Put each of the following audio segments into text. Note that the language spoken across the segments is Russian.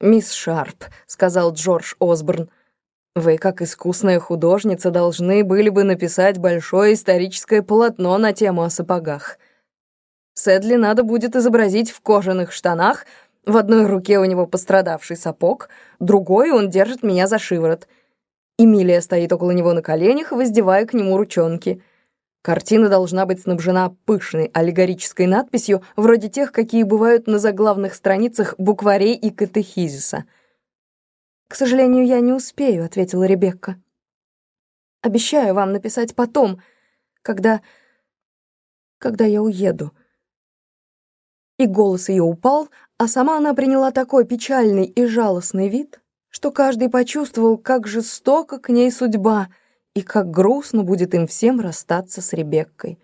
«Мисс Шарп», — сказал Джордж Осборн, — «вы, как искусная художница, должны были бы написать большое историческое полотно на тему о сапогах. Сэдли надо будет изобразить в кожаных штанах, в одной руке у него пострадавший сапог, другой он держит меня за шиворот. Эмилия стоит около него на коленях, воздевая к нему ручонки». Картина должна быть снабжена пышной аллегорической надписью, вроде тех, какие бывают на заглавных страницах букварей и катехизиса. «К сожалению, я не успею», — ответила Ребекка. «Обещаю вам написать потом, когда... когда я уеду». И голос ее упал, а сама она приняла такой печальный и жалостный вид, что каждый почувствовал, как жестоко к ней судьба — и как грустно будет им всем расстаться с Ребеккой.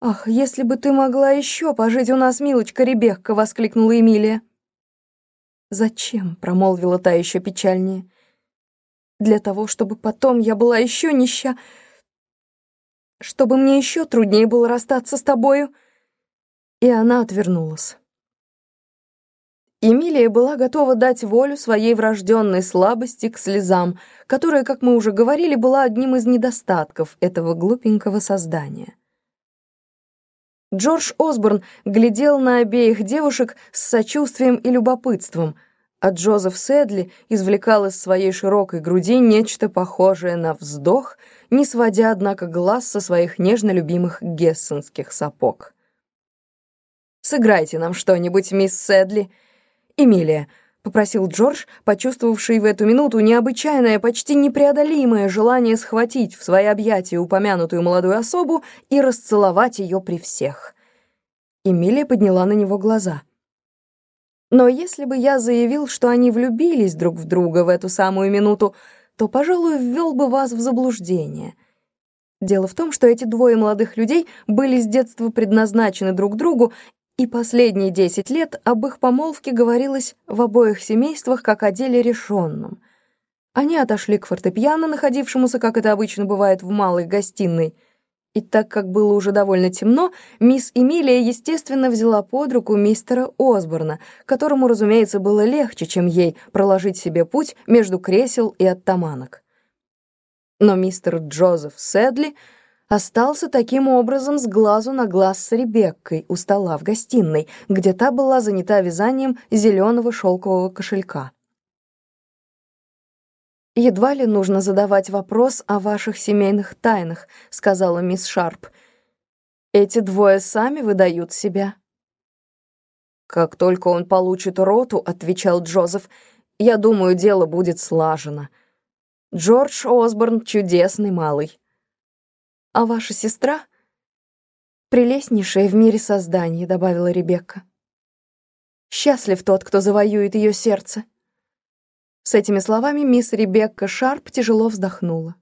«Ах, если бы ты могла еще пожить у нас, милочка Ребекка!» — воскликнула Эмилия. «Зачем?» — промолвила та еще печальнее. «Для того, чтобы потом я была еще нища, чтобы мне еще труднее было расстаться с тобою». И она отвернулась. Эмилия была готова дать волю своей врожденной слабости к слезам, которая, как мы уже говорили, была одним из недостатков этого глупенького создания. Джордж Осборн глядел на обеих девушек с сочувствием и любопытством, а Джозеф Сэдли извлекал из своей широкой груди нечто похожее на вздох, не сводя, однако, глаз со своих нежно любимых гессенских сапог. «Сыграйте нам что-нибудь, мисс Сэдли», «Эмилия», — попросил Джордж, почувствовавший в эту минуту необычайное, почти непреодолимое желание схватить в свои объятия упомянутую молодую особу и расцеловать ее при всех. Эмилия подняла на него глаза. «Но если бы я заявил, что они влюбились друг в друга в эту самую минуту, то, пожалуй, ввел бы вас в заблуждение». Дело в том, что эти двое молодых людей были с детства предназначены друг другу и последние десять лет об их помолвке говорилось в обоих семействах как о деле решенном. Они отошли к фортепиано, находившемуся, как это обычно бывает, в малой гостиной. И так как было уже довольно темно, мисс Эмилия, естественно, взяла под руку мистера Осборна, которому, разумеется, было легче, чем ей проложить себе путь между кресел и оттаманок. Но мистер Джозеф Сэдли — остался таким образом с глазу на глаз с Ребеккой у стола в гостиной, где та была занята вязанием зеленого шелкового кошелька. «Едва ли нужно задавать вопрос о ваших семейных тайнах», — сказала мисс Шарп. «Эти двое сами выдают себя». «Как только он получит роту», — отвечал Джозеф, — «я думаю, дело будет слажено. Джордж Осборн — чудесный малый». «А ваша сестра?» «Прелестнейшая в мире создание», — добавила Ребекка. «Счастлив тот, кто завоюет ее сердце». С этими словами мисс Ребекка Шарп тяжело вздохнула.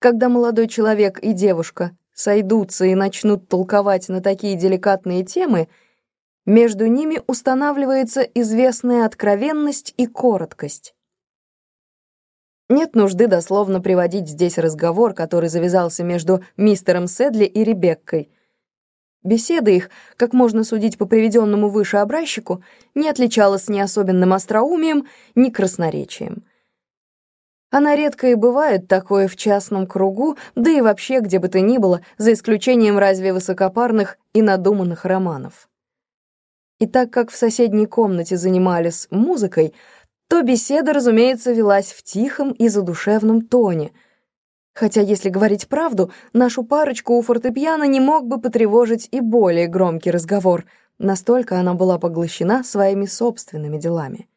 Когда молодой человек и девушка сойдутся и начнут толковать на такие деликатные темы, между ними устанавливается известная откровенность и короткость. Нет нужды дословно приводить здесь разговор, который завязался между мистером Седли и Ребеккой. Беседа их, как можно судить по приведенному выше образчику, не отличалась ни особенным остроумием, ни красноречием. Она редко и бывает такое в частном кругу, да и вообще где бы то ни было, за исключением разве высокопарных и надуманных романов. И так как в соседней комнате занимались музыкой, то беседа, разумеется, велась в тихом и задушевном тоне. Хотя, если говорить правду, нашу парочку у фортепиано не мог бы потревожить и более громкий разговор, настолько она была поглощена своими собственными делами.